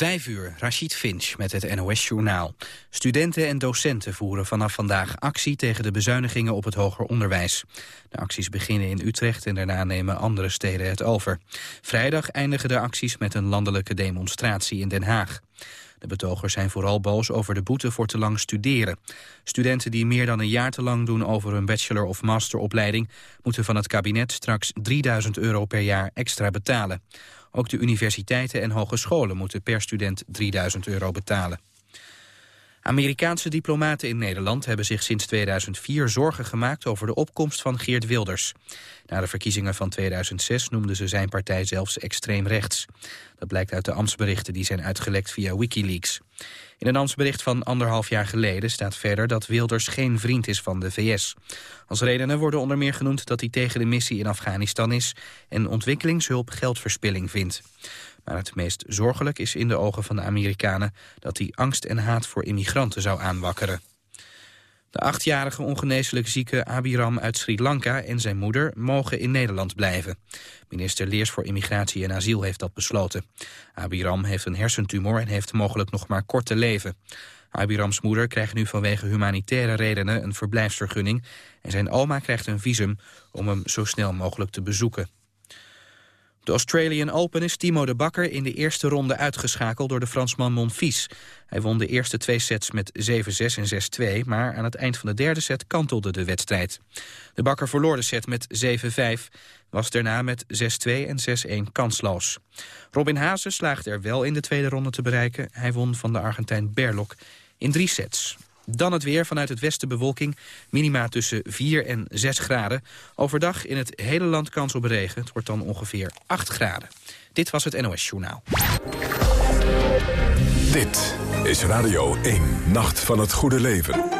Vijf uur, Rachid Finch met het NOS-journaal. Studenten en docenten voeren vanaf vandaag actie tegen de bezuinigingen op het hoger onderwijs. De acties beginnen in Utrecht en daarna nemen andere steden het over. Vrijdag eindigen de acties met een landelijke demonstratie in Den Haag. De betogers zijn vooral boos over de boete voor te lang studeren. Studenten die meer dan een jaar te lang doen over hun bachelor- of masteropleiding... moeten van het kabinet straks 3000 euro per jaar extra betalen. Ook de universiteiten en hogescholen moeten per student 3000 euro betalen. Amerikaanse diplomaten in Nederland hebben zich sinds 2004 zorgen gemaakt over de opkomst van Geert Wilders. Na de verkiezingen van 2006 noemden ze zijn partij zelfs extreem rechts. Dat blijkt uit de ambtsberichten die zijn uitgelekt via Wikileaks. In een ambtsbericht van anderhalf jaar geleden staat verder dat Wilders geen vriend is van de VS. Als redenen worden onder meer genoemd dat hij tegen de missie in Afghanistan is en ontwikkelingshulp geldverspilling vindt. Maar het meest zorgelijk is in de ogen van de Amerikanen dat hij angst en haat voor immigranten zou aanwakkeren. De achtjarige ongeneeslijk zieke Abiram uit Sri Lanka en zijn moeder mogen in Nederland blijven. Minister Leers voor Immigratie en Asiel heeft dat besloten. Abiram heeft een hersentumor en heeft mogelijk nog maar kort te leven. Abirams moeder krijgt nu vanwege humanitaire redenen een verblijfsvergunning... en zijn oma krijgt een visum om hem zo snel mogelijk te bezoeken. De Australian Open is Timo de Bakker in de eerste ronde uitgeschakeld door de Fransman Monfils. Hij won de eerste twee sets met 7-6 en 6-2, maar aan het eind van de derde set kantelde de wedstrijd. De Bakker verloor de set met 7-5, was daarna met 6-2 en 6-1 kansloos. Robin Haase slaagde er wel in de tweede ronde te bereiken. Hij won van de Argentijn Berlok in drie sets. Dan het weer vanuit het westen bewolking. Minima tussen 4 en 6 graden. Overdag in het hele land kans op regen. Het wordt dan ongeveer 8 graden. Dit was het NOS Journaal. Dit is Radio 1, Nacht van het Goede Leven.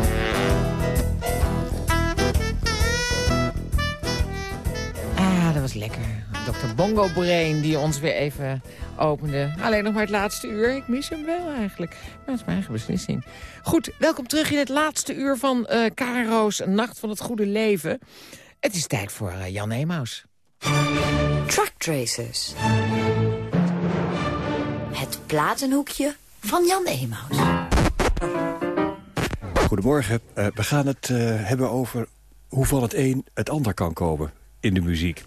Dat was lekker. Dr. Bongo Brain die ons weer even opende. Alleen nog maar het laatste uur. Ik mis hem wel eigenlijk. Maar dat is mijn eigen beslissing. Goed, welkom terug in het laatste uur van uh, Karo's Nacht van het Goede Leven. Het is tijd voor uh, Jan Emaus. Truck Tracers. Het platenhoekje van Jan Emaus. Goedemorgen. Uh, we gaan het hebben over hoe van het een het ander kan komen in de muziek.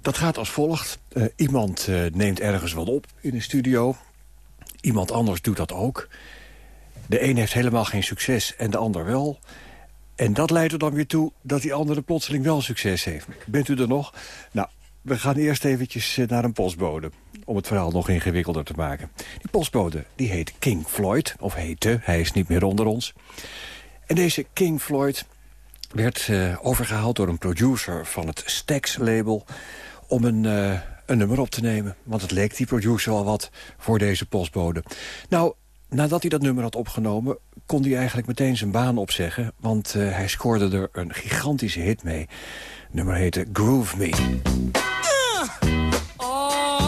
Dat gaat als volgt. Uh, iemand uh, neemt ergens wat op in een studio. Iemand anders doet dat ook. De een heeft helemaal geen succes en de ander wel. En dat leidt er dan weer toe dat die andere plotseling wel succes heeft. Bent u er nog? Nou, we gaan eerst eventjes eh, naar een postbode. Om het verhaal nog ingewikkelder te maken. Die postbode die heet King Floyd. Of heette, hij is niet meer onder ons. En deze King Floyd werd uh, overgehaald door een producer van het Stax-label... om een, uh, een nummer op te nemen. Want het leek die producer al wat voor deze postbode. Nou, nadat hij dat nummer had opgenomen... kon hij eigenlijk meteen zijn baan opzeggen. Want uh, hij scoorde er een gigantische hit mee. Het nummer heette Groove Me. Uh, oh.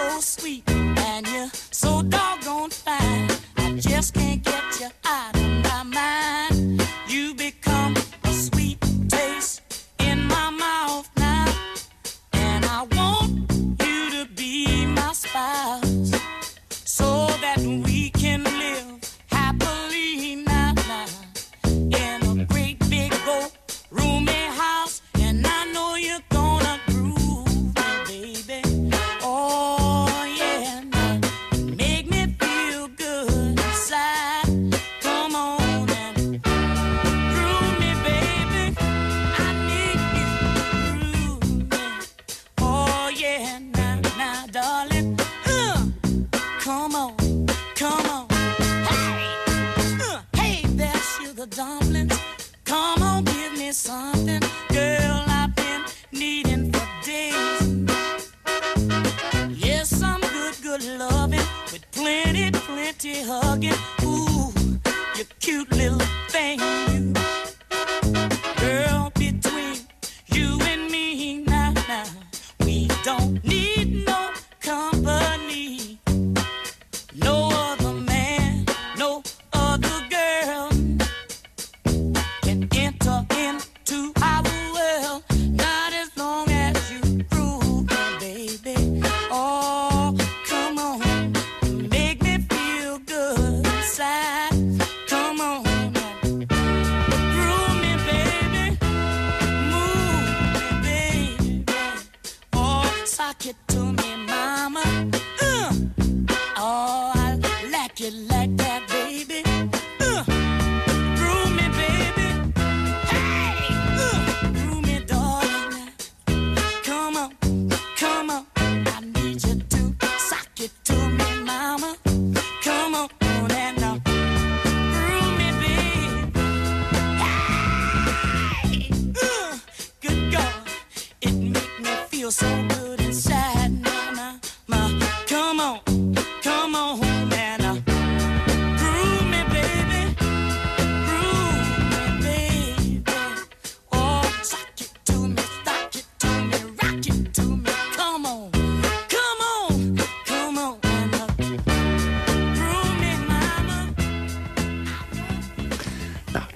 so sweet and you're so doggone fine. I just can't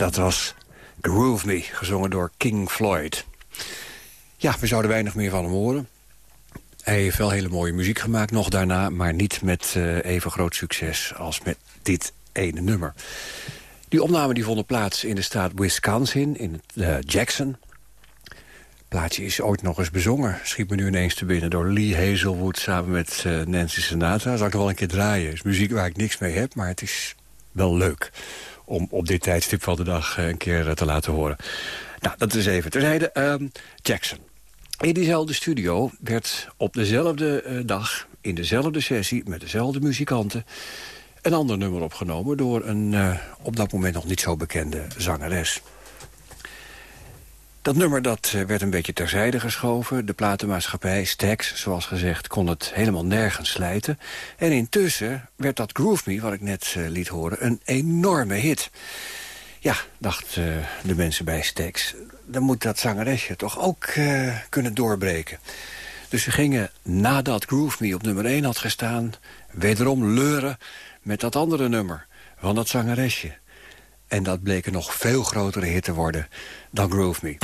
Dat was Groove Me, gezongen door King Floyd. Ja, we zouden weinig meer van hem horen. Hij heeft wel hele mooie muziek gemaakt nog daarna... maar niet met uh, even groot succes als met dit ene nummer. Die opnamen die vonden plaats in de staat Wisconsin, in uh, Jackson. Het plaatje is ooit nog eens bezongen. Schiet me nu ineens te binnen door Lee Hazelwood samen met uh, Nancy Sinatra. Zal ik nog wel een keer draaien. Is muziek waar ik niks mee heb, maar het is wel leuk om op dit tijdstip van de dag eh, een keer eh, te laten horen. Nou, dat is even terzijde. Um, Jackson. In diezelfde studio werd op dezelfde uh, dag, in dezelfde sessie... met dezelfde muzikanten, een ander nummer opgenomen... door een uh, op dat moment nog niet zo bekende zangeres. Dat nummer dat eh, werd een beetje terzijde geschoven. De platenmaatschappij, Stax, zoals gezegd, kon het helemaal nergens slijten. En intussen werd dat Groove Me, wat ik net uh, liet horen, een enorme hit. Ja, dachten uh, de mensen bij Stax, dan moet dat zangeresje toch ook kunnen doorbreken. Dus ze gingen nadat Groove Me op nummer 1 had gestaan... wederom leuren met dat andere nummer van dat zangeresje. En dat bleek een nog veel grotere hit te worden dan Groove Me.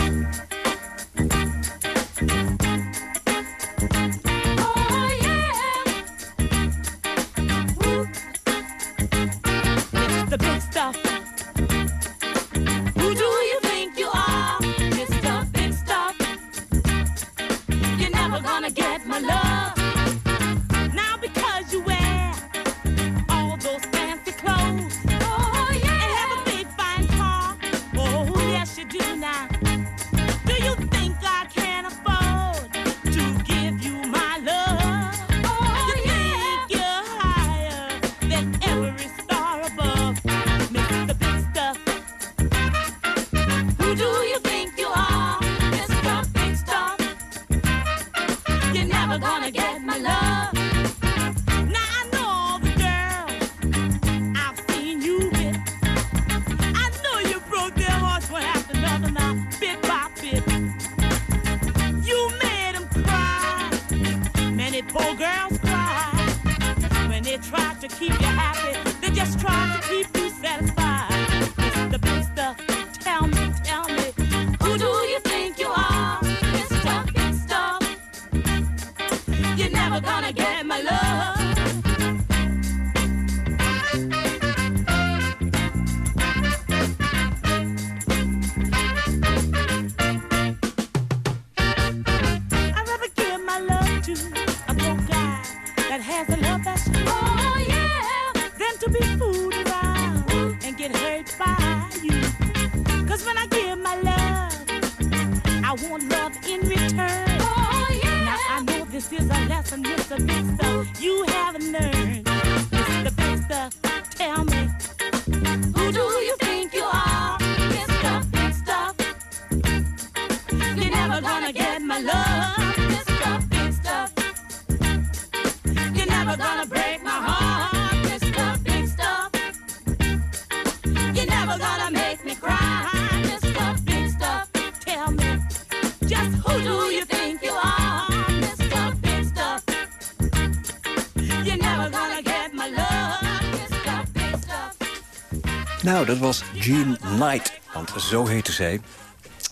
Nou, dat was Jean Knight, want zo heette zij.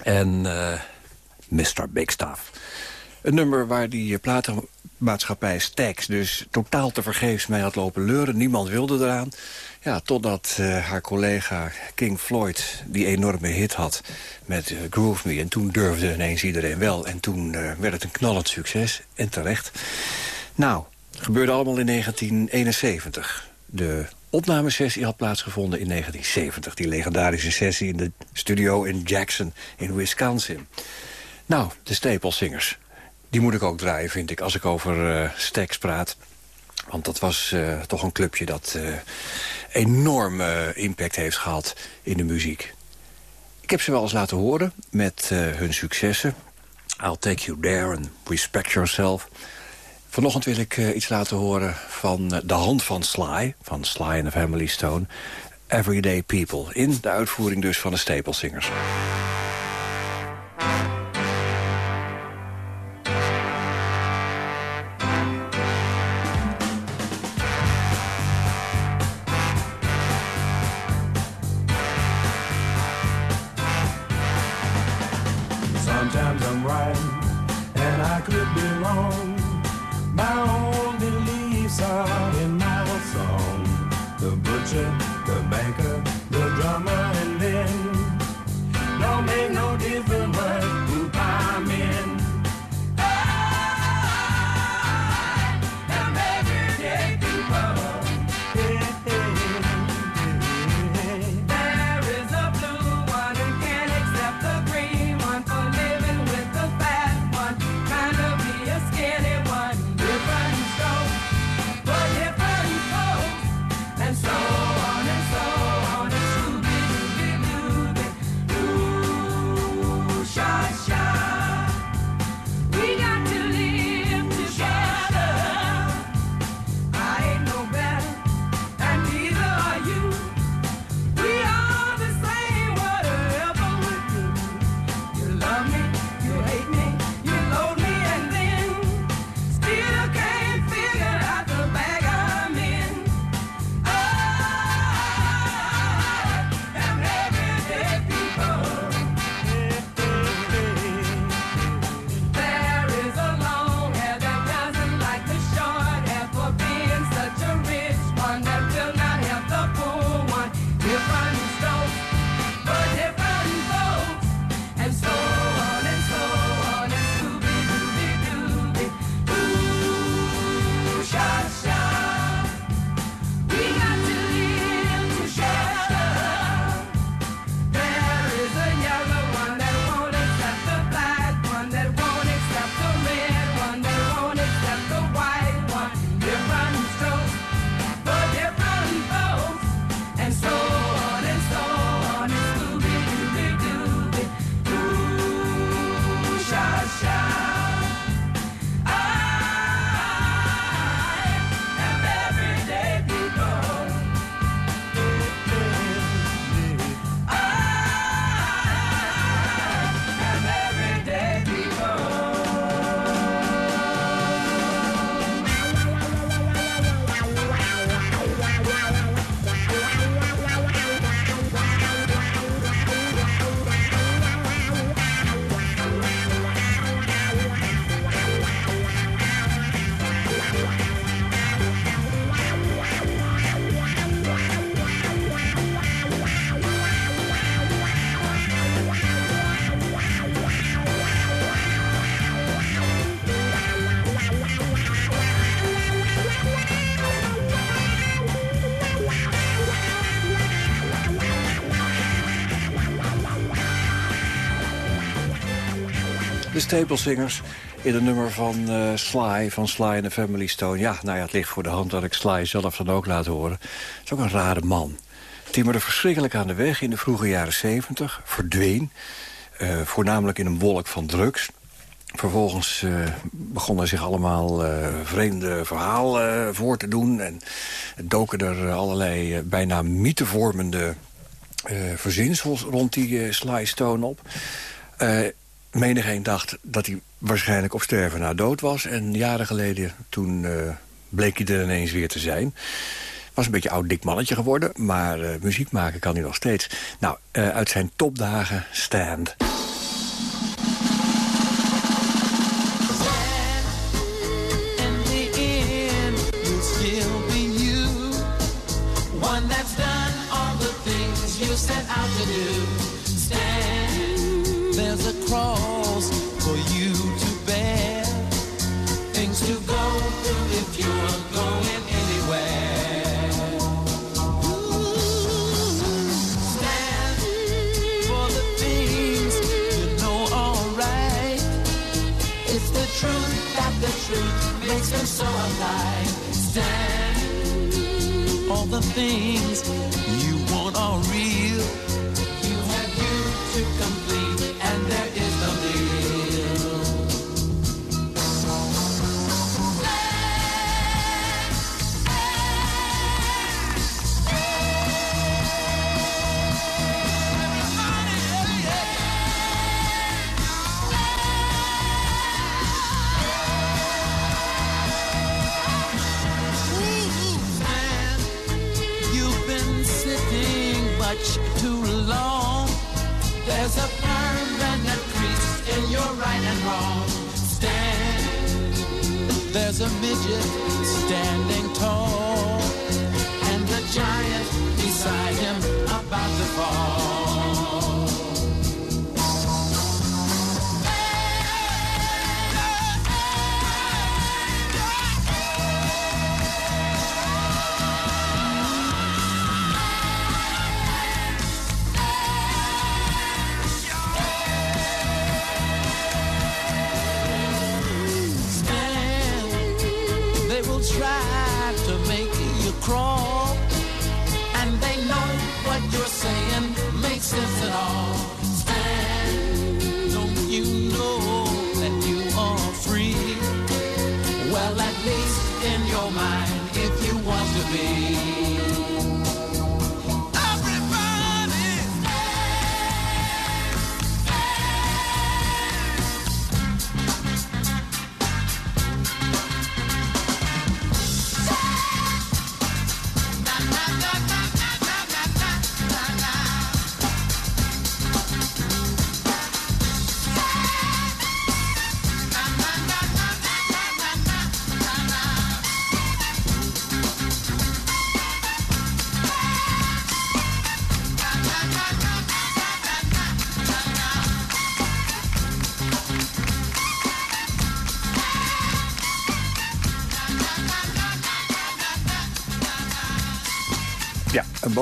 En uh, Mr. Big Stuff. Een nummer waar die platenmaatschappij Stax dus totaal te vergeefs mee had lopen leuren. Niemand wilde eraan. Ja, totdat uh, haar collega King Floyd die enorme hit had met Groove Me. En toen durfde ineens iedereen wel. En toen werd het een knallend succes. En terecht. Nou, gebeurde allemaal in 1971. De opnamesessie had plaatsgevonden in 1970. Die legendarische sessie in de studio in Jackson in Wisconsin. Nou, de Staple Singers. Die moet ik ook draaien, vind ik, als ik over uh, Stax praat. Want dat was uh, toch een clubje dat uh, enorm impact heeft gehad in de muziek. Ik heb ze wel eens laten horen met hun successen. I'll Take You There and Respect Yourself. Vanochtend wil ik iets laten horen van de hand van Sly, van Sly and the Family Stone. Everyday People, in de uitvoering dus van de Staple Singers. Staple Singers in een nummer van uh, Sly, van Sly and the Family Stone. Ja, nou ja, het ligt voor de hand dat ik Sly zelf dan ook laat horen. Het is ook een rare man. Timmerde verschrikkelijk aan de weg in de vroege jaren 70, verdween. Uh, voornamelijk in een wolk van drugs. Vervolgens uh, begonnen zich allemaal vreemde verhalen voor te doen. En doken er allerlei bijna mythevormende verzinsels rond die Sly Stone op menigeen dacht dat hij waarschijnlijk op sterven na dood was. En jaren geleden, toen uh, bleek hij er ineens weer te zijn. Was een beetje oud dik mannetje geworden, maar uh, muziek maken kan hij nog steeds. Nou, uh, uit zijn topdagen Stand. The truth makes them so alive. Stand all the things you want are real. There's a midget standing tall, and the giant beside him about to fall.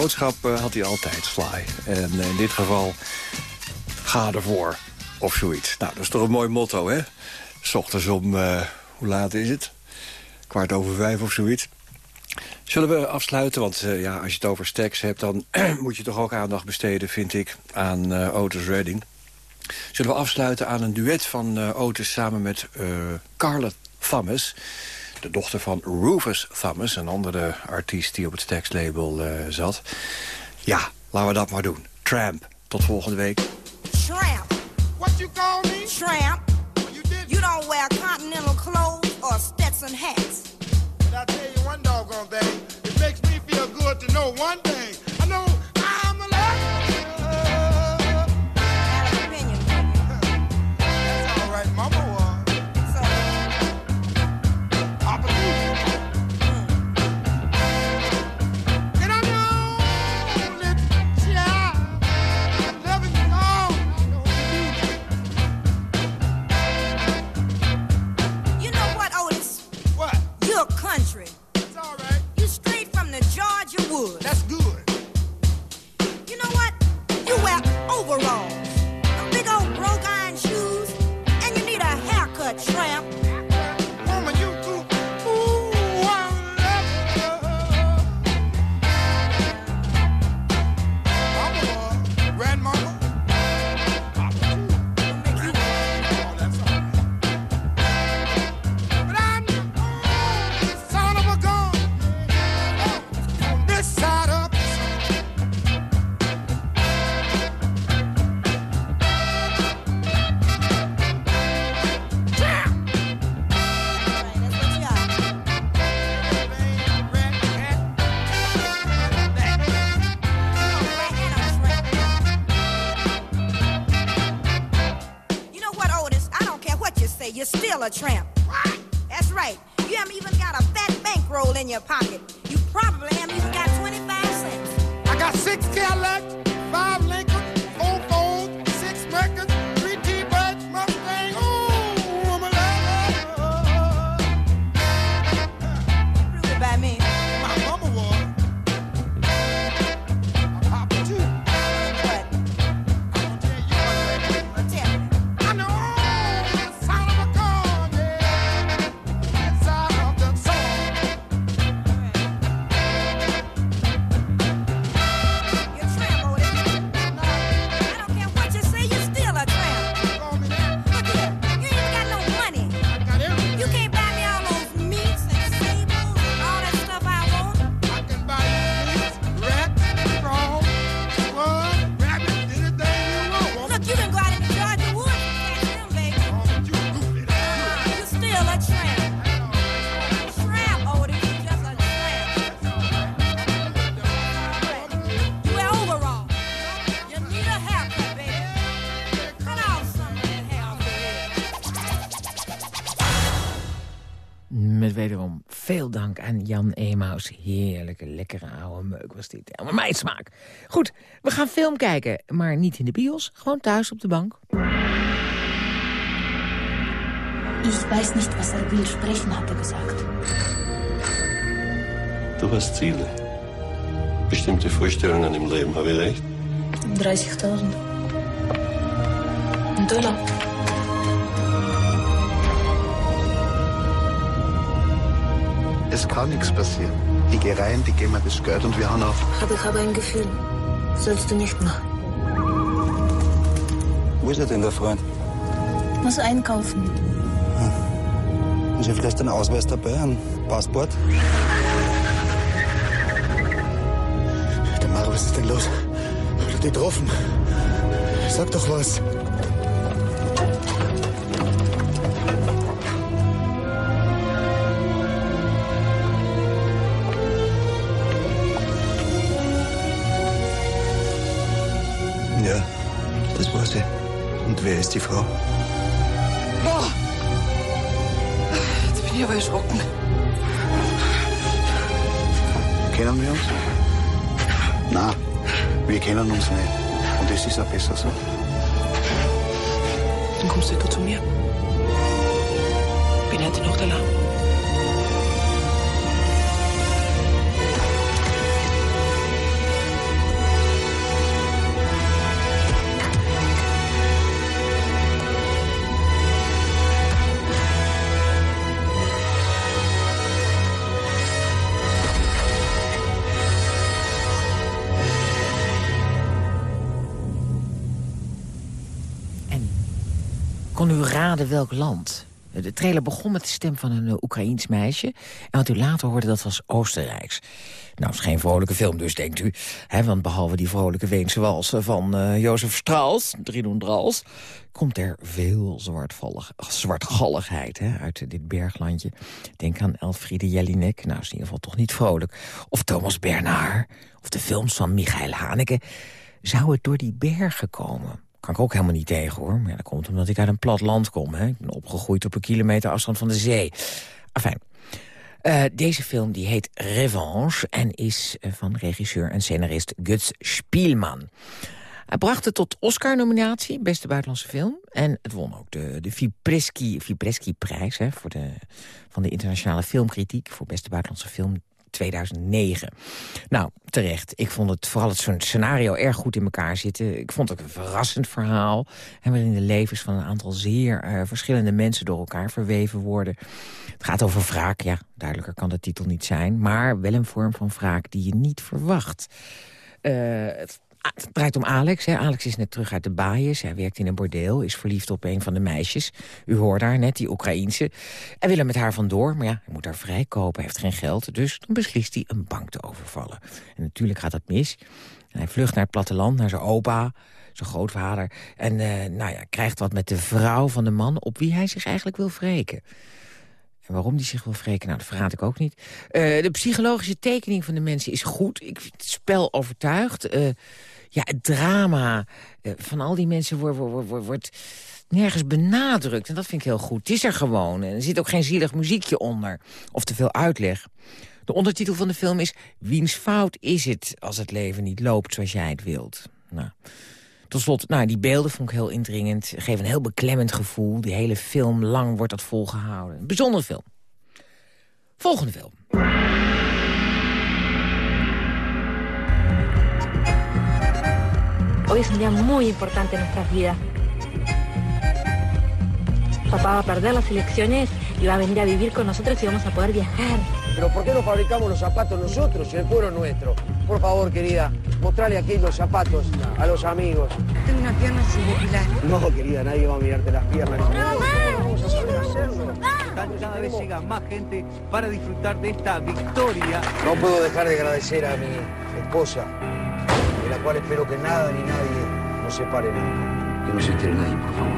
Boodschap eh, had hij altijd, Sly. En eh, in dit geval, ga ervoor. Of zoiets. Nou, dat is toch een mooi motto, hè? S ochtends om, eh, hoe laat is het? Kwart over vijf of zoiets. Zullen we afsluiten? Want ja, als je het over Stax hebt... dan moet je toch ook aandacht besteden, vind ik, aan eh, Otis Redding. Zullen we afsluiten aan een duet van Otis samen met Carla Thomas... de dochter van Rufus Thomas, een andere artiest die op het Stax-label eh, zat. Ja, laten we dat maar doen. Tramp. Tot volgende week. Tramp. What you call me? Tramp. You did. You don't wear continental clothes or Stetson hats. But I tell you one doggone thing. It makes me feel good to know one thing. Dank aan Jan Emaus. Heerlijke, lekkere oude meuk was dit. Helemaal mijn smaak. Goed, we gaan film kijken. Maar niet in de bios, gewoon thuis op de bank. Ich weiß nicht, was er will sprechen, hat er gesagt. Du hast Ziele. Bestimmte Vorstellungen im Leben, habe ich recht? 30.000. Dollar. Es kann nichts passieren. Die gehen rein, die geben mir das Geld und wir haben auf. Aber ich habe ein Gefühl. Sollst du nicht machen. Wo ist er denn, der Freund? Muss einkaufen. Ist ja vielleicht ein Ausweis dabei, ein Passport? Der Mara, was ist denn los? Hat er die getroffen? Sag doch was. Die Frau? Boah! Jetzt bin ich aber erschrocken. Kennen wir uns? Na, wir kennen uns nicht. Und es ist auch besser so. Dann kommst du zu mir. Bin heute noch allein. Kon u raden welk land? De trailer begon met de stem van een eh, Oekraïens meisje. En wat u later hoorde, dat was Oostenrijks. Nou, is geen vrolijke film dus, denkt u. Hè, want behalve die vrolijke Weense walsen van eh Jozef Strauss, Dridon Drals... komt er veel zwartvallig, zwartgalligheid hè, uit dit berglandje. Denk aan Elfriede Jelinek, nou is in ieder geval toch niet vrolijk. Of Thomas Bernard, of de films van Michael Haneke. Zou het door die bergen komen? Kan ik ook helemaal niet tegen, hoor. Maar dat komt omdat ik uit een plat land kom. Hè. Ik ben opgegroeid op een kilometer afstand van de zee. Afijn. Eh, deze film die heet Revanche en is eh, van regisseur en scenarist Guts Spielman. Hij bracht het tot Oscar-nominatie, beste buitenlandse film. En het won ook de, de Vipreski, Vipreski-prijs hè, voor de, van de internationale filmkritiek... voor beste buitenlandse film 2009. Nou, terecht. Ik vond het vooral het zo'n scenario erg goed in elkaar zitten. Ik vond het een verrassend verhaal. En waarin de levens van een aantal zeer uh, verschillende mensen door elkaar verweven worden. Het gaat over wraak, ja, duidelijker kan de titel niet zijn. Maar wel een vorm van wraak die je niet verwacht. Uh, het het draait om Alex. Hè. Alex is net terug uit de baaiers. Hij werkt in een bordeel, is verliefd op een van de meisjes. U hoort haar net, die Oekraïense. Hij wil er met haar vandoor, maar ja, hij moet haar vrijkopen. Hij heeft geen geld, dus dan beslist hij een bank te overvallen. En natuurlijk gaat dat mis. En hij vlucht naar het platteland, naar zijn opa, zijn grootvader. En uh, nou ja, krijgt wat met de vrouw van de man op wie hij zich eigenlijk wil wreken. En waarom die zich wil wreken, nou, dat verraad ik ook niet. Uh, de psychologische tekening van de mensen is goed. Ik het spel overtuigd. Uh, ja, het drama eh, van al die mensen wordt, wordt, wordt, nergens benadrukt. En dat vind ik heel goed. Het is er gewoon. En er zit ook geen zielig muziekje onder. Of te veel uitleg. De ondertitel van de film is... Wiens fout is het als het leven niet loopt zoals jij het wilt? Nou, tot slot, nou, die beelden vond ik heel indringend. Geven een heel beklemmend gevoel. Die hele film lang wordt dat volgehouden. Een bijzondere film. Volgende film. Hoy es un día muy importante en nuestras vidas. Papá va a perder las elecciones y va a venir a vivir con nosotros y vamos a poder viajar. Pero ¿por qué no fabricamos los zapatos nosotros y el pueblo nuestro? Por favor, querida, mostrale aquí los zapatos a los amigos. Tengo una pierna sin depilar. No, querida, nadie va a mirarte las piernas. Saber hacerlo. Cada vez llega más gente para disfrutar de esta victoria. No puedo dejar de agradecer a mi esposa, de la cual espero que nada ni nadie nos separe nunca. Que no se entere nadie, por favor.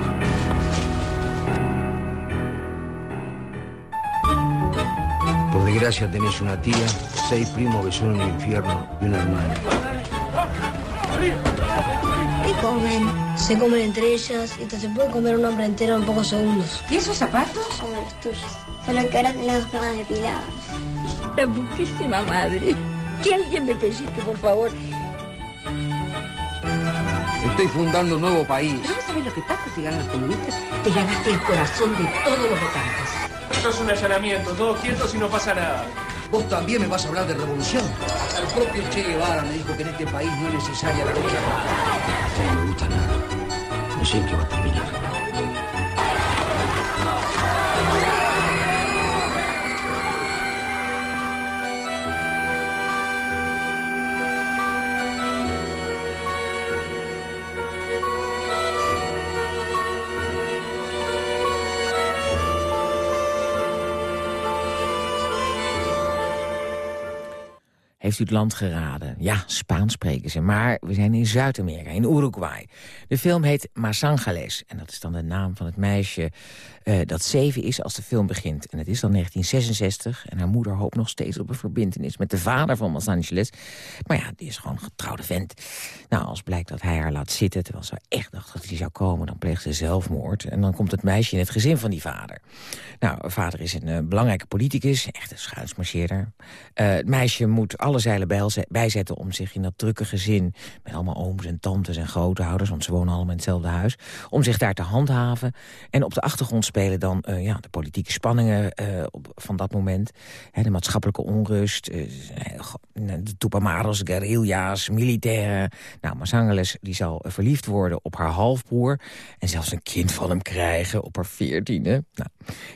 Por desgracia tenés una tía, seis primos que son un infierno y una hermana. ¿Qué comen? Se comen entre ellas y se puede comer un hombre entero en pocos segundos. ¿Y esos zapatos? Como los tuyos. Solo que ahora tenés las piernas depiladas. La putísima madre. Que alguien me pellizque, por favor. Estoy fundando un nuevo país. ¿Pero vos sabés lo que pasa si ganan los comunistas? Te ganaste el corazón de todos los votantes. Esto es un allanamiento, todos quietos y no pasa nada. Vos también me vas a hablar de revolución. Hasta el propio Che Guevara me dijo que en este país no es necesaria la lucha. No me gusta nada. No sé en qué va a terminar. Heeft u het land geraden? Ja, Spaans spreken ze. Maar we zijn in Zuid-Amerika, in Uruguay. De film heet Masangales. En dat is dan de naam van het meisje uh, dat zeven is als de film begint. En het is dan 1966. En haar moeder hoopt nog steeds op een verbindenis met de vader van Masangeles. Maar ja, die is gewoon een getrouwde vent. Nou, als blijkt dat hij haar laat zitten... terwijl ze echt dacht dat hij zou komen... dan pleegt ze zelfmoord. En dan komt het meisje in het gezin van die vader. Nou, vader is een uh, belangrijke politicus. Echt een schuinsmarcheerder. Uh, het meisje moet zeilen bijzetten om zich in dat drukke gezin... met allemaal ooms en tantes en grootouders... want ze wonen allemaal in hetzelfde huis... om zich daar te handhaven. En op de achtergrond spelen dan uh, ja, de politieke spanningen uh, op, van dat moment. Hè, de maatschappelijke onrust, uh, de Tupamaros, guerrilla's, militairen. Nou, Masangeles die zal verliefd worden op haar halfbroer... en zelfs een kind van hem krijgen op haar veertiende. Nou,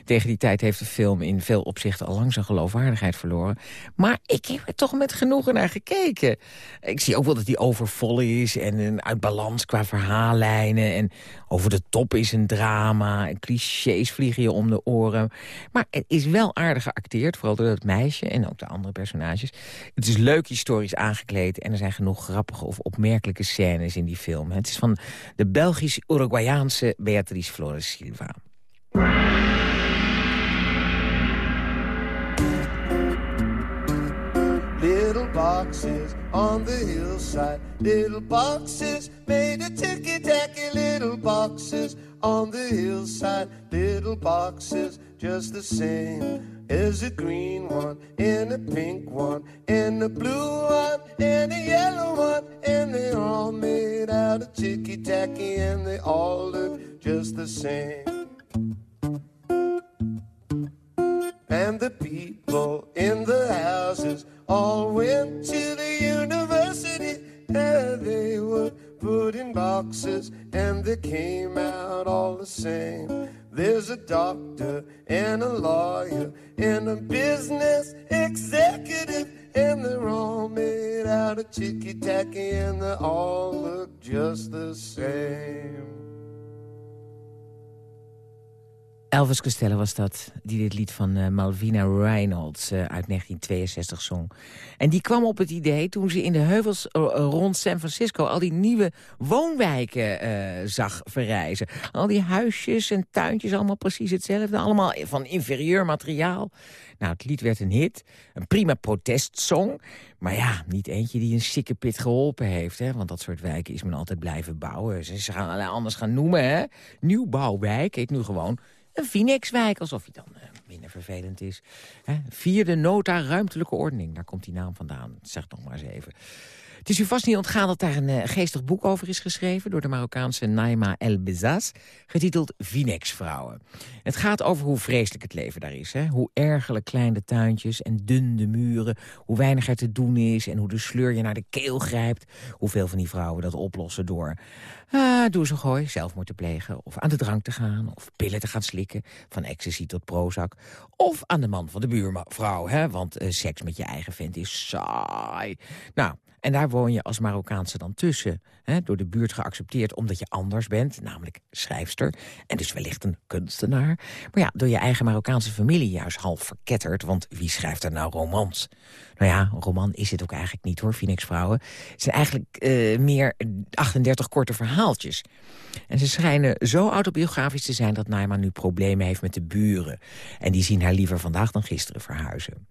tegen die tijd heeft de film in veel opzichten al lang zijn geloofwaardigheid verloren. Maar ik heb er toch met genoegen naar gekeken. Ik zie ook wel dat die overvol is en uit balans qua verhaallijnen... en over de top is een drama en clichés vliegen je om de oren. Maar het is wel aardig geacteerd, vooral door het meisje en ook de andere personages. Het is leuk historisch aangekleed en er zijn genoeg grappige of opmerkelijke scènes in die film. Het is van de Belgisch-Uruguayaanse Beatrice Flores Silva. Boxes on the hillside, little boxes made of ticky tacky, little boxes on the hillside, little boxes just the same as a green one, and a pink one, and a blue one, and a yellow one, and they're all made out of ticky tacky, and they all look just the same. And the people in the houses all went to the university and they were put in boxes and they came out all the same. There's a doctor and a lawyer and a business executive and they're all made out of ticky tacky and they all look just the same. Elvis Costello was dat, die dit lied van uh, Malvina Reynolds uh, uit 1962 zong. En die kwam op het idee toen ze in de heuvels uh, rond San Francisco... al die nieuwe woonwijken zag verrijzen. Al die huisjes en tuintjes, allemaal precies hetzelfde. Allemaal van inferieur materiaal. Nou, het lied werd een hit, een prima protestsong. Maar ja, niet eentje die een sikke pit geholpen heeft. Hè? Want dat soort wijken is men altijd blijven bouwen. Ze gaan anders gaan noemen, hè. Nieuwbouwwijk heet nu gewoon een Phoenixwijk, alsof hij dan uh, minder vervelend is. Hè? Vierde nota ruimtelijke ordening, daar komt die naam vandaan. Zeg nog maar eens even. Het is u vast niet ontgaan dat daar een uh, geestig boek over is geschreven... door de Marokkaanse Naima El Bezaz, getiteld Vinex-vrouwen. Het gaat over hoe vreselijk het leven daar is. Hè? Hoe ergelijk klein de tuintjes en dun de muren... hoe weinig er te doen is en hoe de sleur je naar de keel grijpt. Hoeveel van die vrouwen dat oplossen door... Uh, doe zo gooi, zelfmoord te plegen, of aan de drank te gaan... of pillen te gaan slikken, van ecstasy tot Prozac... of aan de man van de buurvrouw, hè? want uh, seks met je eigen vent is saai. Nou, en daar woon je als Marokkaanse dan tussen. Hè, door de buurt geaccepteerd omdat je anders bent, namelijk schrijfster. En dus wellicht een kunstenaar. Maar ja, door je eigen Marokkaanse familie juist half verketterd. Want wie schrijft er nou romans? Nou ja, een roman is het ook eigenlijk niet hoor, Phoenix Vrouwen. Het zijn eigenlijk uh, meer 38 korte verhaaltjes. En ze schijnen zo autobiografisch te zijn dat Naima nu problemen heeft met de buren. En die zien haar liever vandaag dan gisteren verhuizen.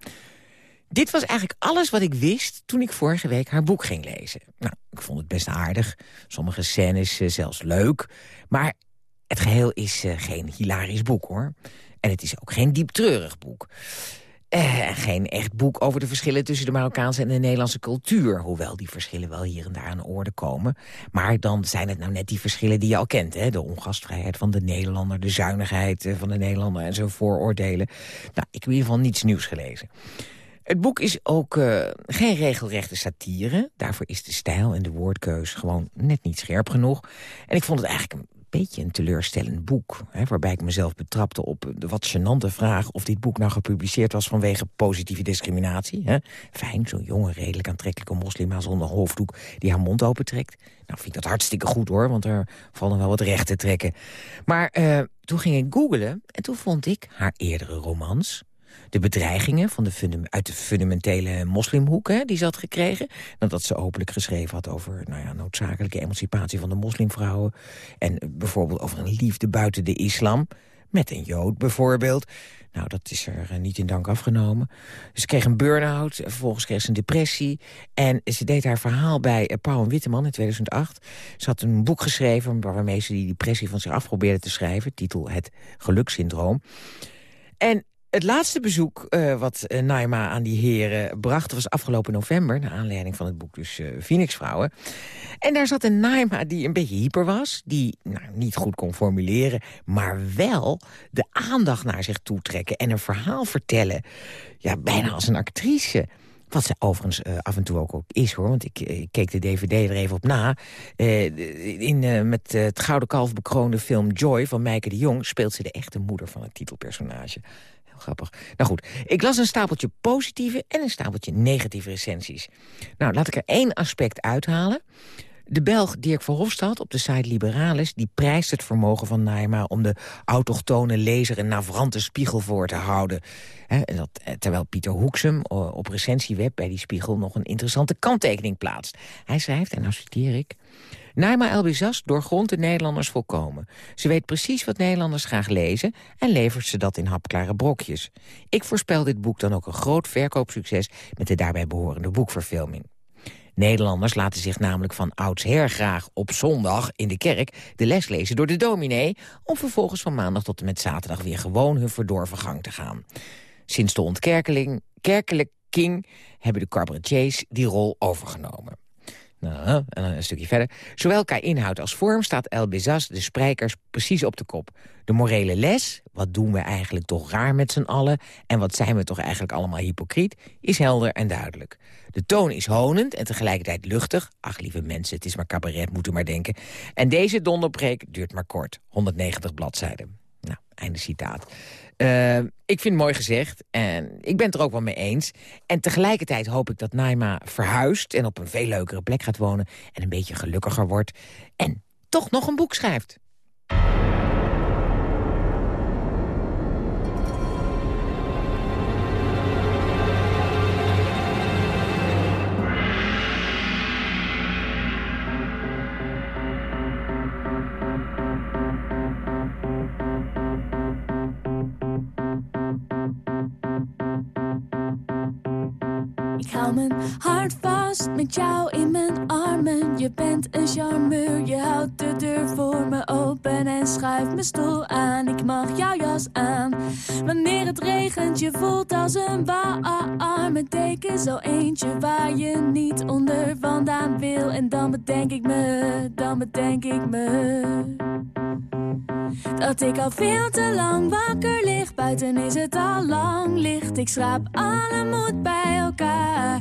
Dit was eigenlijk alles wat ik wist toen ik vorige week haar boek ging lezen. Nou, ik vond het best aardig. Sommige scènes uh, zelfs leuk. Maar het geheel is uh, geen hilarisch boek, hoor. En het is ook geen dieptreurig boek. Uh, geen echt boek over de verschillen tussen de Marokkaanse en de Nederlandse cultuur. Hoewel die verschillen wel hier en daar aan de orde komen. Maar dan zijn het nou net die verschillen die je al kent. Hè? De ongastvrijheid van de Nederlander, de zuinigheid van de Nederlander en zo vooroordelen. Nou, ik heb in ieder geval niets nieuws gelezen. Het boek is ook uh, geen regelrechte satire. Daarvoor is de stijl en de woordkeus gewoon net niet scherp genoeg. En ik vond het eigenlijk een beetje een teleurstellend boek. Hè, waarbij ik mezelf betrapte op de wat gênante vraag... of dit boek nou gepubliceerd was vanwege positieve discriminatie. Hè? Fijn, zo'n jonge, redelijk aantrekkelijke moslima zonder hoofddoek... die haar mond opentrekt. Nou, vind ik dat hartstikke goed, hoor, want er vallen wel wat recht te trekken. Maar uh, toen ging ik googlen en toen vond ik haar eerdere romans de bedreigingen van de uit de fundamentele moslimhoek hè, die ze had gekregen. Nadat ze openlijk geschreven had over nou ja, noodzakelijke emancipatie van de moslimvrouwen. En bijvoorbeeld over een liefde buiten de islam. Met een jood bijvoorbeeld. Nou, dat is er uh, niet in dank afgenomen. Ze kreeg een burn-out, vervolgens kreeg ze een depressie. En ze deed haar verhaal bij uh, Pauw en Witteman in 2008. Ze had een boek geschreven waarmee ze die depressie van zich af probeerde te schrijven. Titel Het Gelukssyndroom. En het laatste bezoek uh, wat uh, Naima aan die heren bracht... was afgelopen november, naar aanleiding van het boek dus uh, Phoenix Vrouwen. En daar zat een Naima die een beetje hyper was... die nou, niet goed kon formuleren... maar wel de aandacht naar zich toetrekken en een verhaal vertellen. Ja, bijna als een actrice... Wat ze overigens af en toe ook, ook is, hoor. Want ik, keek de dvd er even op na. In, met het Gouden Kalf bekroonde film Joy van Meike de Jong... speelt ze de echte moeder van het titelpersonage grappig. Nou goed, ik las een stapeltje positieve en een stapeltje negatieve recensies. Nou, laat ik er één aspect uithalen. De Belg Dirk Verhofstadt op de site Liberalis... die prijst het vermogen van Naima om de autochtone lezer... een navrante spiegel voor te houden. dat, eh, terwijl Pieter Hoeksem op recensieweb bij die spiegel... nog een interessante kanttekening plaatst. Hij schrijft, en nou citeer ik... Naima Elbizas doorgrondt de Nederlanders volkomen. Ze weet precies wat Nederlanders graag lezen... en levert ze dat in hapklare brokjes. Ik voorspel dit boek dan ook een groot verkoopsucces... met de daarbij behorende boekverfilming. Nederlanders laten zich namelijk van oudsher graag op zondag in de kerk de les lezen door de dominee... om vervolgens van maandag tot en met zaterdag weer gewoon hun verdorven gang te gaan. Sinds de ontkerkeling, kerkelijk king hebben de cabaretiers die rol overgenomen. Nou, en een stukje verder. Zowel qua inhoud als vorm staat El Bezas de sprekers precies op de kop. De morele les, wat doen we eigenlijk toch raar met z'n allen... en wat zijn we toch eigenlijk allemaal hypocriet, is helder en duidelijk. De toon is honend en tegelijkertijd luchtig. Ach, lieve mensen, het is maar cabaret, moet u maar denken. En deze donderpreek duurt maar kort, 190 bladzijden. Nou, einde citaat. Uh, ik vind het mooi gezegd en ik ben het er ook wel mee eens. En tegelijkertijd hoop ik dat Naima verhuist... en op een veel leukere plek gaat wonen en een beetje gelukkiger wordt... en toch nog een boek schrijft. Hart vast met jou in mijn armen. Je bent een charmeur, je houdt de deur voor me open en schuift mijn stoel aan. Ik mag jouw jas aan. Wanneer het regent, je voelt als een warme deken. Zo eentje waar je niet onder vandaan wil. En dan bedenk ik me, dan bedenk ik me. Dat ik al veel te lang wakker lig. Buiten is het al lang licht. Ik schraap alle moed bij elkaar.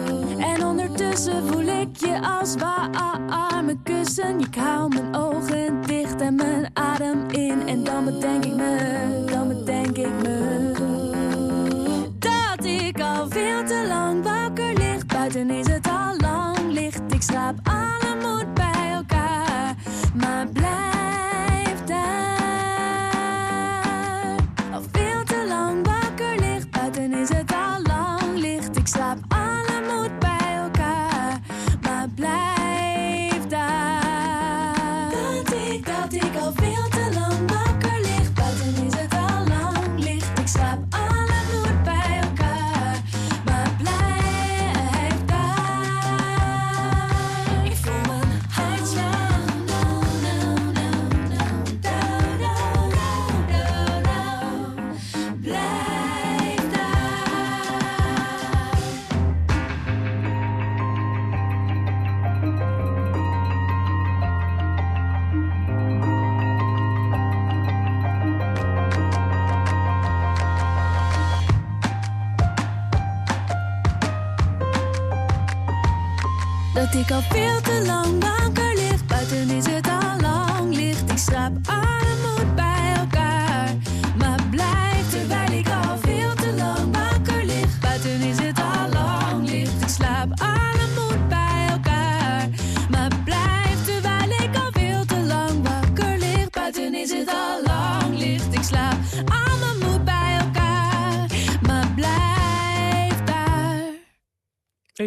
En ondertussen voel ik je als warme kussen. Ik hou mijn ogen dicht en mijn adem in. En dan bedenk ik me, dan bedenk ik me. Dat ik al veel te lang wakker lig. Buiten is het al lang licht. Ik slaap alle moed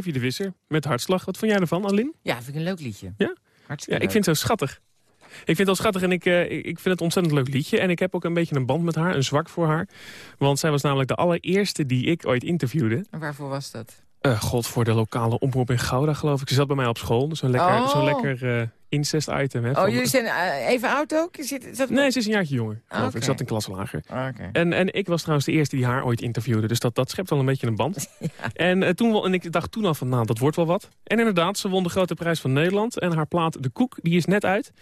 Evie de Visser met Hartslag. Wat vond jij ervan, Aline? Ja, vind ik een leuk liedje. Ja? Hartstikke Ja, ik vind het zo schattig. Ik vind het wel schattig en ik, eh, ik ik vind het een ontzettend leuk liedje. En ik heb ook een beetje een band met haar, een zwak voor haar. Want zij was namelijk de allereerste die ik ooit interviewde. En waarvoor was dat? Eh, God, voor de lokale omroep in Gouda, geloof ik. Ze zat bij mij op school. Zo'n lekker, Oh. zo'n lekker eh, incest-item. Oh, jullie zijn eh, even oud ook? Je zit. Nee, ze is een jaartje jonger. Ah, geloof ik. zat een klas lager. Ah, oké. En, en ik was trouwens de eerste die haar ooit interviewde. Dus dat, dat schept al een beetje een band. En, toen, wel- en ik dacht toen al van, nou, dat wordt wel wat. En inderdaad, ze won de grote prijs van Nederland. En haar plaat De Koek, die is net uit.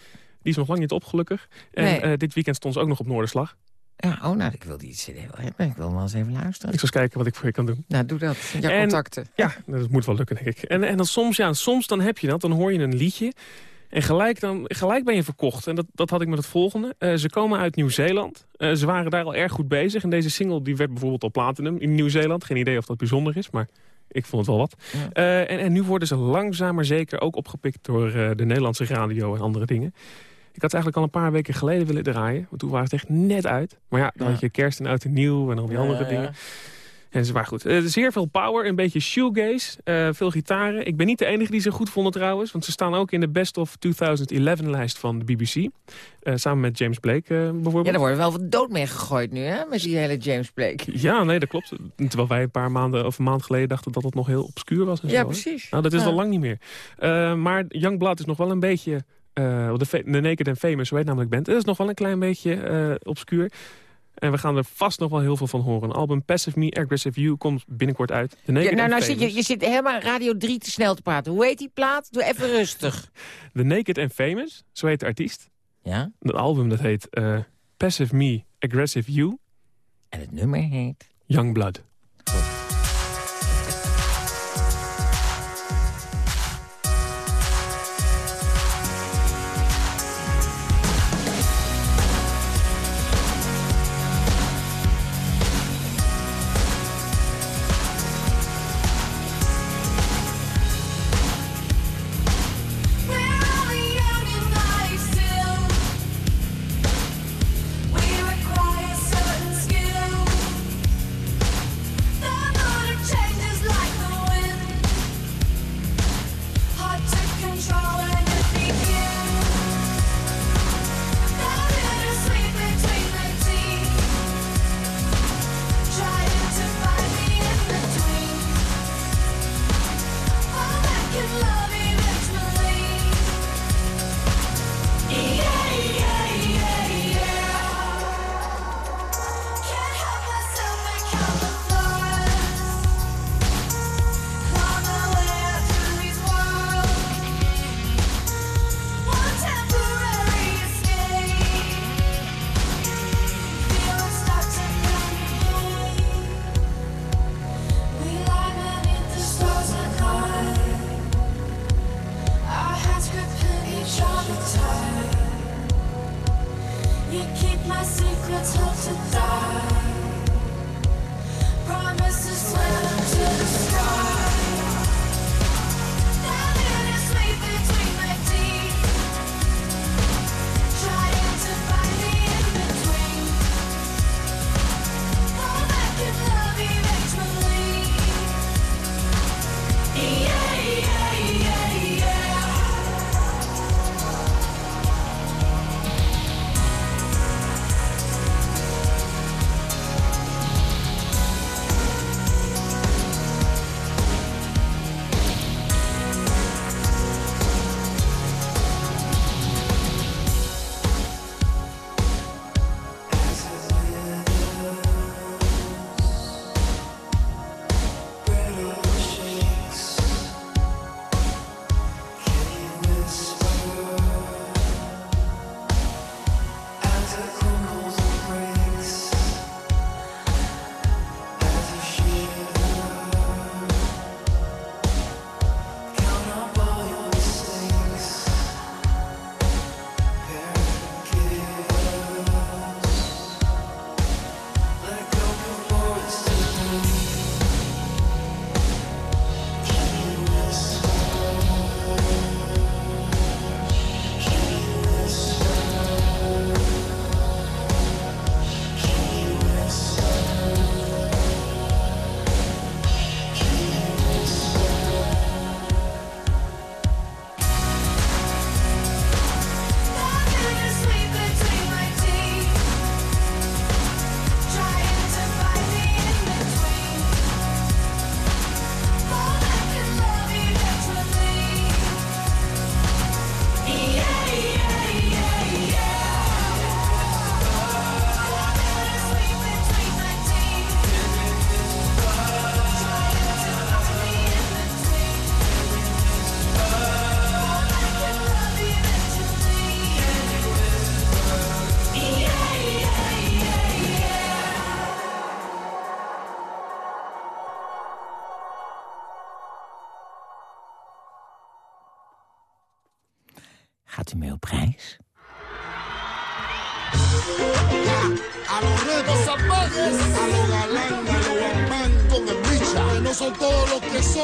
Die is nog lang niet op, gelukkig. En Nee. dit weekend stond ze ook nog op Noorderslag. Ja, oh, nou, ik wil die CD wel hebben. Ik wil wel eens even luisteren. Ik zal eens kijken wat ik voor je kan doen. Nou, doe dat. Jouw En- contacten. Ja, dat moet wel lukken, denk ik. En, en dan soms, ja, soms dan heb je dat. Dan hoor je een liedje. En gelijk, dan, gelijk ben je verkocht. En dat, dat had ik met het volgende. Eh, ze komen uit Nieuw-Zeeland. Eh, ze waren daar al erg goed bezig. En deze single die werd bijvoorbeeld al platinum in Nieuw-Zeeland. Geen idee of dat bijzonder is, maar ik vond het wel wat. Eh, en, en nu worden ze langzaam maar zeker ook opgepikt door de Nederlandse radio en andere dingen. Ik had ze eigenlijk al een paar weken geleden willen draaien. Want toen waren ze echt net uit. Maar ja, dan Ja. had je kerst en oud en nieuw en al die Ja, andere dingen. En ze waren goed. Eh, zeer veel power, een beetje shoegaze, eh, veel gitaren. Ik ben niet de enige die ze goed vonden trouwens. Want ze staan ook in de Best of 2011-lijst van de BBC. Eh, samen met James Blake bijvoorbeeld. Ja, daar wordt wel wat dood mee gegooid nu, hè? Met die hele James Blake. Ja, nee, dat klopt. Terwijl wij een paar maanden of een maand geleden dachten dat het nog heel obscuur was. En Ja, zo, precies. Nou, dat is Ja. al lang niet meer. Maar Youngblood is nog wel een beetje... eh, de, Naked and Famous, zo heet namelijk band. Dat is nog wel een klein beetje eh, obscuur. En we gaan er vast nog wel heel veel van horen. Een album Passive Me, Aggressive You komt binnenkort uit. De Naked Ja, nou, nou zit je, je zit helemaal Radio 3 te snel te praten. Hoe heet die plaat? Doe even rustig. The Naked and Famous, zo heet de artiest. Ja? Het album dat heet eh, Passive Me, Aggressive You. En het nummer heet? Youngblood. Well,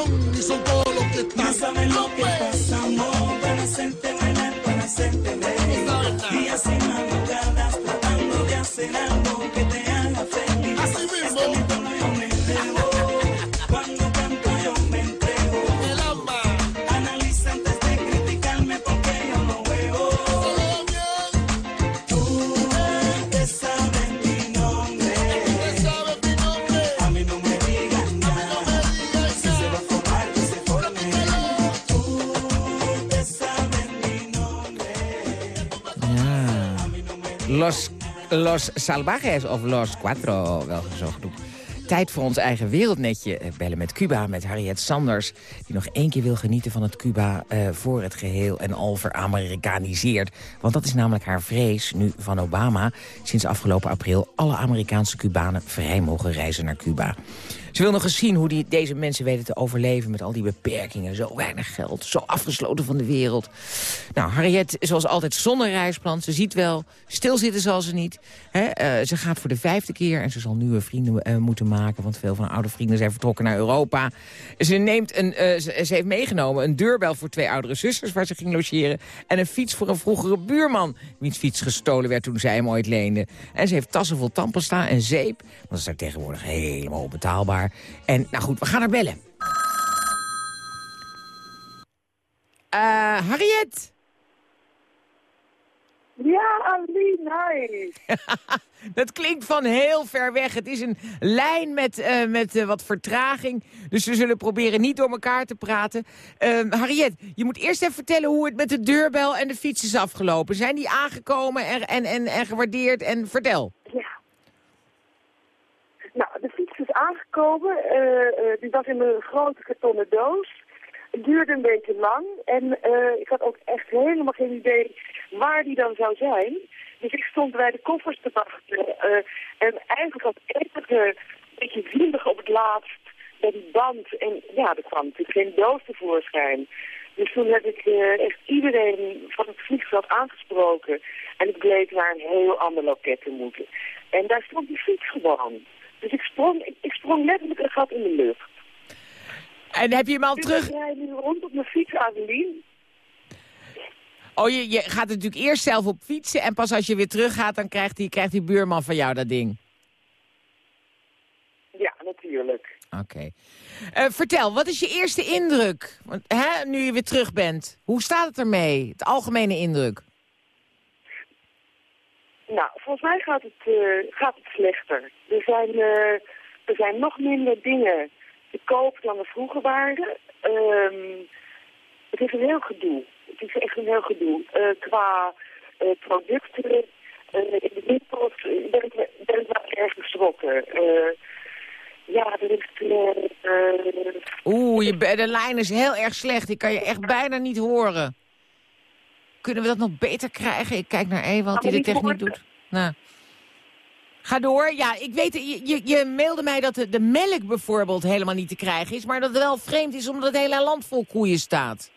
son, ni son todos los que están. No saben lo que pasamos para Los, Salvajes of Los Cuatro, wel zo genoemd. Tijd voor ons eigen wereldnetje eh, bellen met Cuba, met Harriet Sanders... die nog één keer wil genieten van het Cuba eh, voor het geheel en al veramerikaniseerd. Want dat is namelijk haar vrees, nu van Obama... sinds afgelopen april alle Amerikaanse Cubanen vrij mogen reizen naar Cuba. Ze wil nog eens zien hoe die, deze mensen weten te overleven... met al die beperkingen, zo weinig geld, zo afgesloten van de wereld. Nou, Harriet, zoals altijd, zonder reisplan. Ze ziet wel, stilzitten zal ze niet. Hè? eh, ze gaat voor de vijfde keer en ze zal nieuwe vrienden eh, moeten maken... want veel van haar oude vrienden zijn vertrokken naar Europa. Ze, neemt een, eh, ze, heeft meegenomen een deurbel voor twee oudere zusters... waar ze ging logeren en een fiets voor een vroegere buurman... wiens fiets gestolen werd toen zij hem ooit leende. En ze heeft tassen vol tandpasta en zeep. Want dat is daar tegenwoordig helemaal En nou goed, we gaan haar bellen. Eh Harriet? Ja, Ali, nice. Dat klinkt van heel ver weg. Het is een lijn met, eh, met eh, wat vertraging. Dus we zullen proberen niet door elkaar te praten. Ehm, Harriet, je moet eerst even vertellen hoe het met de deurbel en de fiets is afgelopen. Zijn die aangekomen en, en, en, en gewaardeerd? En vertel. Ja. Nou, de fiets aangekomen. Eh, eh, die was in een grote kartonnen doos. Het duurde een beetje lang. En eh, ik had ook echt helemaal geen idee waar die dan zou zijn. Dus ik stond bij de koffers te wachten. en eigenlijk als enige beetje zielig op het laatst bij die band. En ja, er kwam natuurlijk geen doos tevoorschijn. Dus toen heb ik echt iedereen van het vliegveld aangesproken. En ik bleek naar een heel ander loket te moeten. En daar stond die fiets gewoon. Dus ik sprong, ik, ik sprong letterlijk een gat in de lucht. En heb je hem al Dus terug... Ik rijd nu rond op mijn fiets, Adeline. Oh, je, je gaat natuurlijk eerst zelf op fietsen... en pas als je weer teruggaat, dan krijgt die, krijgt die buurman van jou dat ding. Ja, natuurlijk. Oké. Eh, vertel, wat is je eerste indruk? Want, hè, nu je weer terug bent. Hoe staat het ermee? Het algemene indruk. Nou, volgens mij gaat het, eh, gaat het slechter. Er zijn, eh, er zijn nog minder dingen te koop dan er vroeger waren. Ehm, het is een heel gedoe. Het is echt een heel gedoe. Eh, qua producten, in de winkels ben ik, ben wel erg geschrokken. Ja, er is... eh, eh, Oeh, je, de lijn is heel erg slecht. Ik kan je echt bijna niet horen. Kunnen we dat nog beter krijgen? Ik kijk naar Ewald die de techniek doet. Nou. Ga door. Ja, ik weet, je, je, je mailde mij dat de, de melk bijvoorbeeld helemaal niet te krijgen is. Maar dat het wel vreemd is omdat het hele land vol koeien staat.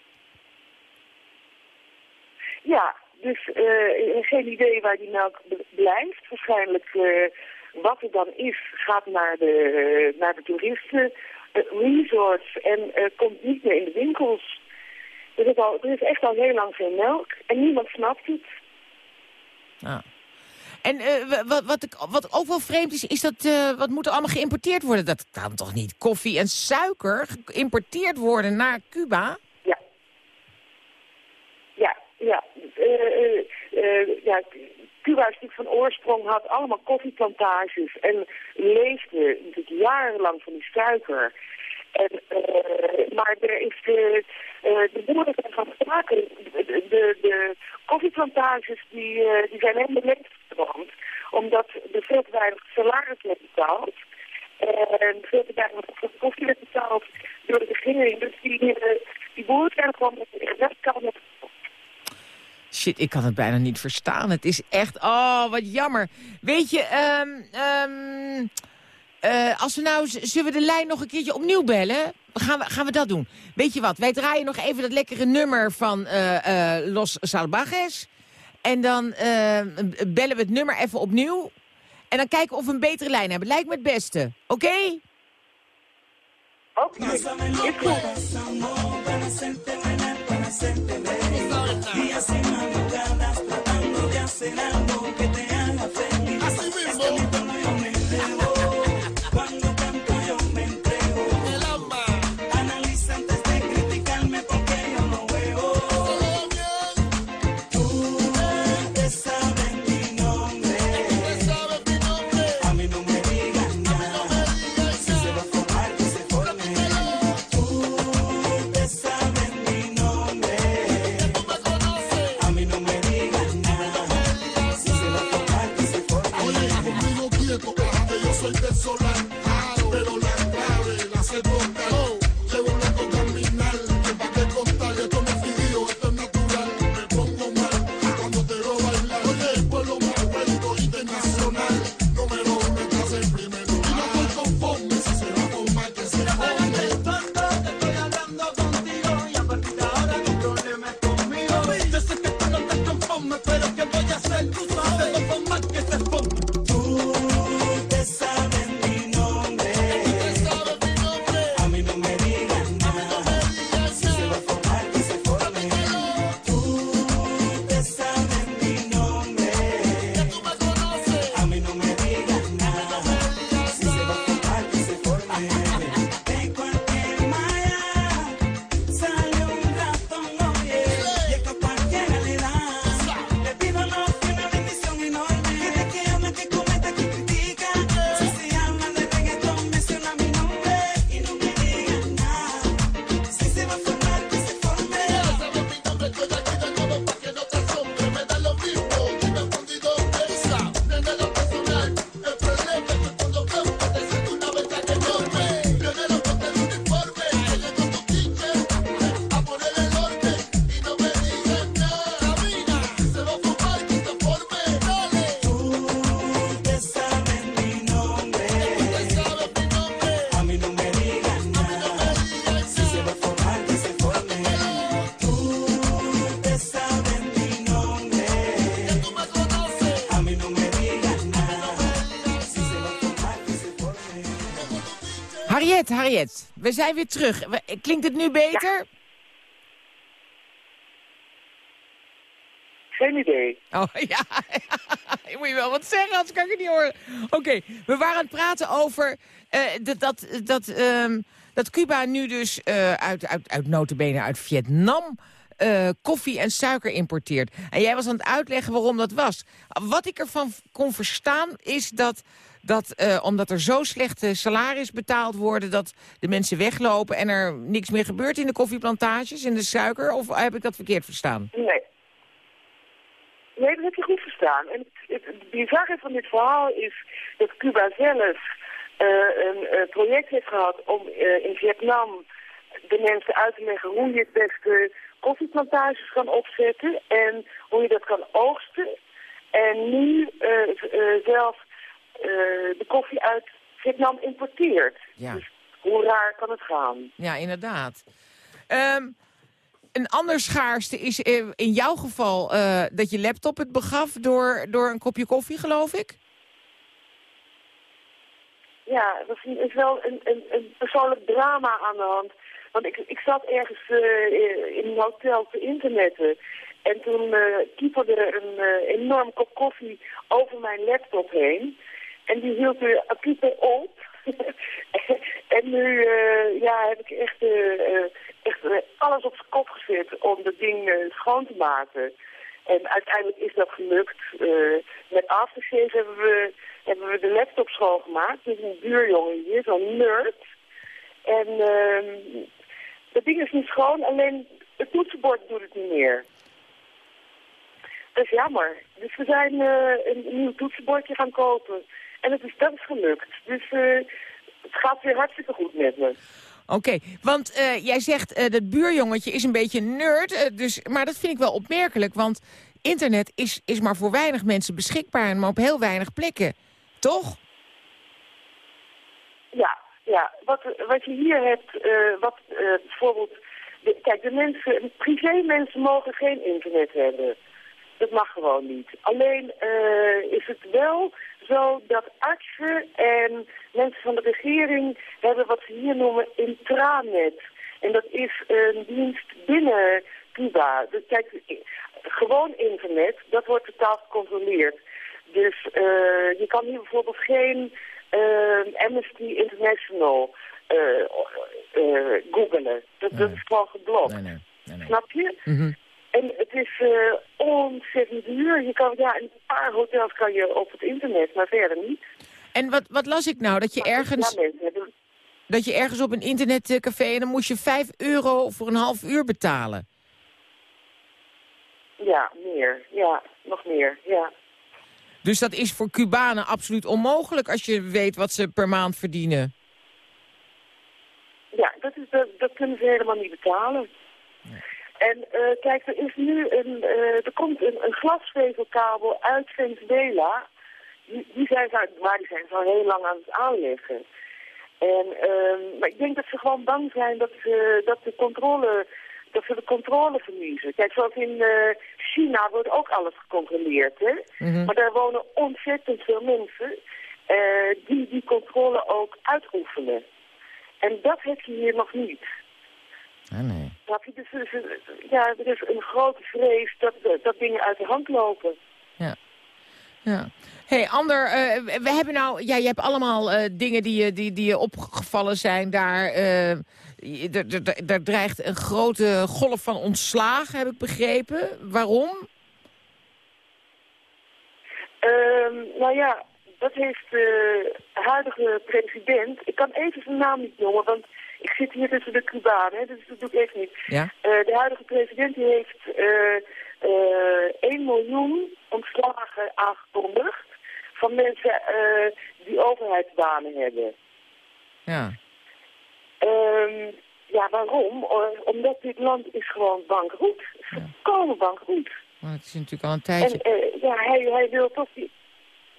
Ja, dus eh, geen idee waar die melk blijft. Waarschijnlijk eh, wat er dan is, gaat naar de, naar de toeristen, eh, resorts en komt niet meer in de winkels. Er is, al, er is echt al heel lang geen melk en niemand snapt het. Ja. En eh, wa- wat, wat, ik, wat ook wel vreemd is, is dat eh, wat moet er allemaal geïmporteerd worden? Dat kan toch niet? Koffie en suiker geïmporteerd worden naar Cuba? Ja. Ja, ja. eh, ja. Cuba is natuurlijk van oorsprong, had allemaal koffieplantages en leefde natuurlijk jarenlang van die suiker. En, eh, maar er is de, eh, de boeren zijn gaan staken. De, de, koffieplantages die, eh, die zijn helemaal leeggebrand. Omdat er veel te weinig salaris werd betaald. En veel te weinig koffie werd betaald door de regering. Dus die, die boeren zijn gewoon met de Shit, ik kan het bijna niet verstaan. Het is echt, oh, wat jammer. Weet je, ehm, ehm, eh, als we nou, zullen we de lijn nog een keertje opnieuw bellen? Gaan we, gaan we dat doen? Weet je wat, wij draaien nog even dat lekkere nummer van eh, eh, Los Salvajes. En dan bellen we het nummer even opnieuw. En dan kijken of we een betere lijn hebben. Lijkt me het beste. Oké? Oké, is goed. que tú que yo soy venezolano. Harriet, Harriet, we zijn weer terug. Klinkt het nu beter? Geen idee. Oh, ja. Je moet je wel wat zeggen, anders kan ik het niet horen. Oké, we waren aan het praten over eh, dat, dat, dat, ehm, dat Cuba nu dus eh, uit, uit, uit notabene uit Vietnam... eh, koffie en suiker importeert. En jij was aan het uitleggen waarom dat was. Wat ik ervan kon verstaan is dat, dat eh, omdat er zo slechte salaris betaald worden... dat de mensen weglopen en er niks meer gebeurt in de koffieplantages, in de suiker... of heb ik dat verkeerd verstaan? Nee. Nee, dat heb je goed verstaan. En het, het bizarre van dit verhaal is dat Cuba zelf eh, een eh, project heeft gehad om eh, in Vietnam de mensen uit te leggen hoe je het beste koffieplantages kan opzetten en hoe je dat kan oogsten. En nu eh, eh, zelf eh, de koffie uit Vietnam importeert. Ja. Dus hoe raar kan het gaan? Ja, inderdaad. Ehm, een ander schaarste is eh, in jouw geval eh, dat je laptop het begaf door, door een kopje koffie, geloof ik? Ja, dat is, wel een, een, een persoonlijk drama aan de hand. Want ik, ik zat ergens eh, in een hotel te internetten. En toen eh kieperde er een eh, enorm kop koffie over mijn laptop heen. En die hield de pieper op. en nu eh, ja, heb ik echt, eh, echt alles op zijn kop gezet om dat ding schoon te maken. En uiteindelijk is dat gelukt. Met Aftershave hebben we, hebben we de laptop schoongemaakt. Dus een buurjongen hier, zo'n nerd. En ehm dat ding is niet schoon, alleen het toetsenbord doet het niet meer. Dat is jammer. Dus we zijn eh, een, een nieuw toetsenbordje gaan kopen. En het is, dat is gelukt. Dus eh, het gaat weer hartstikke goed met me. Oké, want eh, jij zegt dat buurjongetje is een beetje een nerd. dus, maar dat vind ik wel opmerkelijk, want internet is, is maar voor weinig mensen beschikbaar... en maar op heel weinig plekken. Toch? Ja, ja. Wat, wat je hier hebt, wat bijvoorbeeld... De, kijk, de mensen, privé mensen mogen geen internet hebben. Dat mag gewoon niet. Alleen eh, is het wel zo dat artsen en mensen van de regering hebben wat ze hier noemen intranet. En dat is een dienst binnen Cuba. Dus kijk, gewoon internet, dat wordt totaal gecontroleerd. Dus eh, je kan hier bijvoorbeeld geen eh, Amnesty International eh googelen. Dat, dat is gewoon geblokt. Snap je? En het is eh, ontzettend duur. Je kan, ja, in een paar hotels kan je op het internet, maar verder niet. En wat, wat las ik nou? Dat je ergens... Dat je ergens op een internetcafé en dan moest je 5 euro voor een half uur betalen. Ja, meer. Ja, nog meer. Ja. Dus dat is voor Cubanen absoluut onmogelijk als je weet wat ze per maand verdienen. Ja, dat, is, dat, dat kunnen ze helemaal niet betalen. En eh, kijk, er is nu een, eh, er komt een, een glasvezelkabel uit Venezuela. Die, die zijn ze, maar die zijn al heel lang aan het aanleggen. En, ehm, maar ik denk dat ze gewoon bang zijn dat, ze, dat, de controle, dat ze de controle verliezen. Kijk, zoals in eh, China wordt ook alles gecontroleerd, hè. Mhm. Maar daar wonen ontzettend veel mensen die die controle ook uitoefenen. En dat heb je hier nog niet. Nee. Snap je? Dus, dus, ja, er is een grote vrees dat, dat dingen uit de hand lopen. Ja. Ja. hey, Ander, eh, we hebben nou, ja, je hebt allemaal eh, dingen die je, die, die je opgevallen zijn daar. eh, er- Er dreigt een grote golf van ontslagen, heb ik begrepen. Waarom? Ehm, nou ja, dat heeft de huidige president... Ik kan even zijn naam niet noemen, want ik zit hier tussen de Cubanen, hè, dus dat doe ik even niet. Ja. Eh, de huidige president die heeft eh eh 1 miljoen ontslagen aangekondigd van mensen eh, die overheidsbanen hebben. Ja. Ehm, ja, waarom? Omdat dit land is gewoon bankroet. Volkomen bankroet. Maar het is natuurlijk al een tijdje. En eh, ja, hij, hij wil toch die,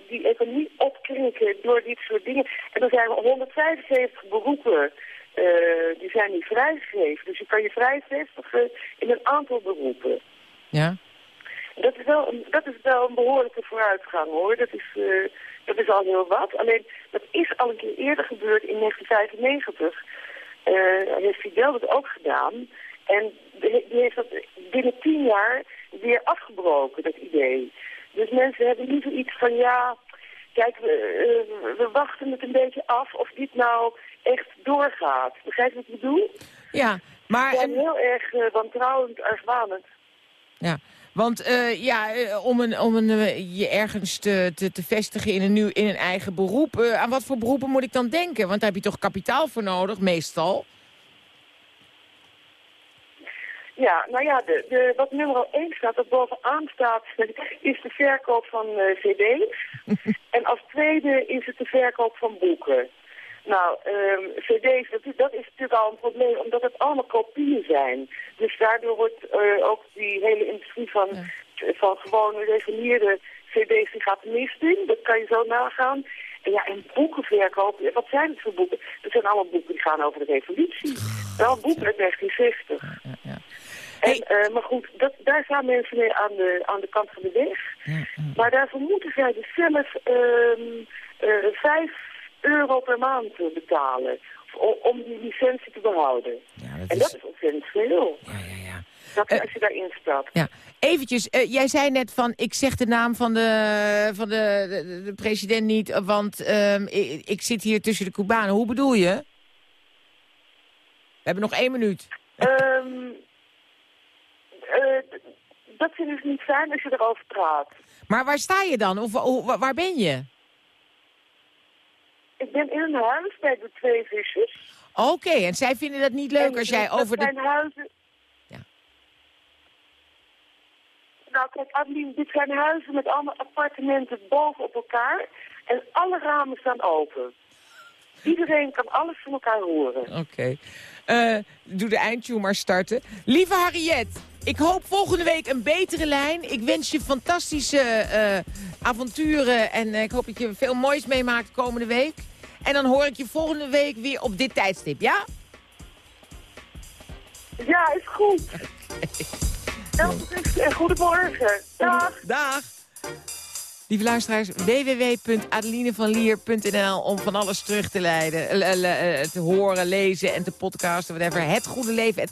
die economie opkrikken door dit soort dingen. En er zijn 175 beroepen eh, die zijn niet vrijgegeven. Dus je kan je vrijvestigen in een aantal beroepen. Ja? Dat is wel een, dat is wel een behoorlijke vooruitgang hoor. Dat is, eh, dat is al heel wat. Alleen dat is al een keer eerder gebeurd in 1995. Eh heeft Fidel dat ook gedaan. En die heeft dat binnen tien jaar weer afgebroken, dat idee. Dus mensen hebben nu zoiets van ja, kijk, we, we wachten het een beetje af of dit nou echt doorgaat. Begrijp je wat ik bedoel? Ja, maar... Ze zijn heel erg uh, wantrouwend, argwanend. Ja, want eh, ja, eh, om, een, om een, je ergens te, te, te vestigen in een, nieuw, in een eigen beroep... aan wat voor beroepen moet ik dan denken? Want daar heb je toch kapitaal voor nodig, meestal? Ja, nou ja, de, de, wat nummer 1 staat, dat bovenaan staat, is de verkoop van cd's. en als tweede is het de verkoop van boeken. Nou, ehm, cd's, dat, is- dat is natuurlijk al een probleem, omdat het allemaal kopieën zijn. Dus daardoor wordt eh, ook die hele industrie van, van gewone reguliere cd's, die gaat de mist in. Dat kan je zo nagaan. En ja, en boeken verkopen, wat zijn het voor boeken? Dat zijn allemaal boeken die gaan over de revolutie. Wel boeken uit 1960. En, eh, maar goed, dat, daar staan mensen mee aan de, aan de kant van de weg. Maar daarvoor moeten zij dus zelf eh, 5 euro per maand eh, betalen. Om, om die licentie te behouden. en dat is ontzettend veel. Dat, als je daarin staat. Ja. Eventjes, eh, jij zei net van, ik zeg de naam van de, van de, de, de president niet, want ehm, ik, ik zit hier tussen de Cubanen. Hoe bedoel je? We hebben nog één minuut. Ehm, eh, dat vind ik niet fijn als je erover praat. Maar waar sta je dan? Of waar ben je? Ik ben in een huis bij de twee visjes. Oké, en zij vinden dat niet leuk En als jij over de... zijn huizen... Nou kijk, Adeline, dit zijn huizen met allemaal appartementen boven op elkaar. En alle ramen staan open. Iedereen kan alles van elkaar horen. Oké. Eh, doe de eindtune maar starten. Lieve Harriet, ik hoop volgende week een betere lijn. Ik wens je fantastische eh, avonturen en eh, ik hoop dat je veel moois meemaakt komende week. En dan hoor ik je volgende week weer op dit tijdstip, ja? Ja, is goed. En goedemorgen. Dag. Dag. Lieve luisteraars, www.adelinevanlier.nl om van alles terug te leiden, eh, te horen, lezen en te podcasten, whatever. Het goede leven,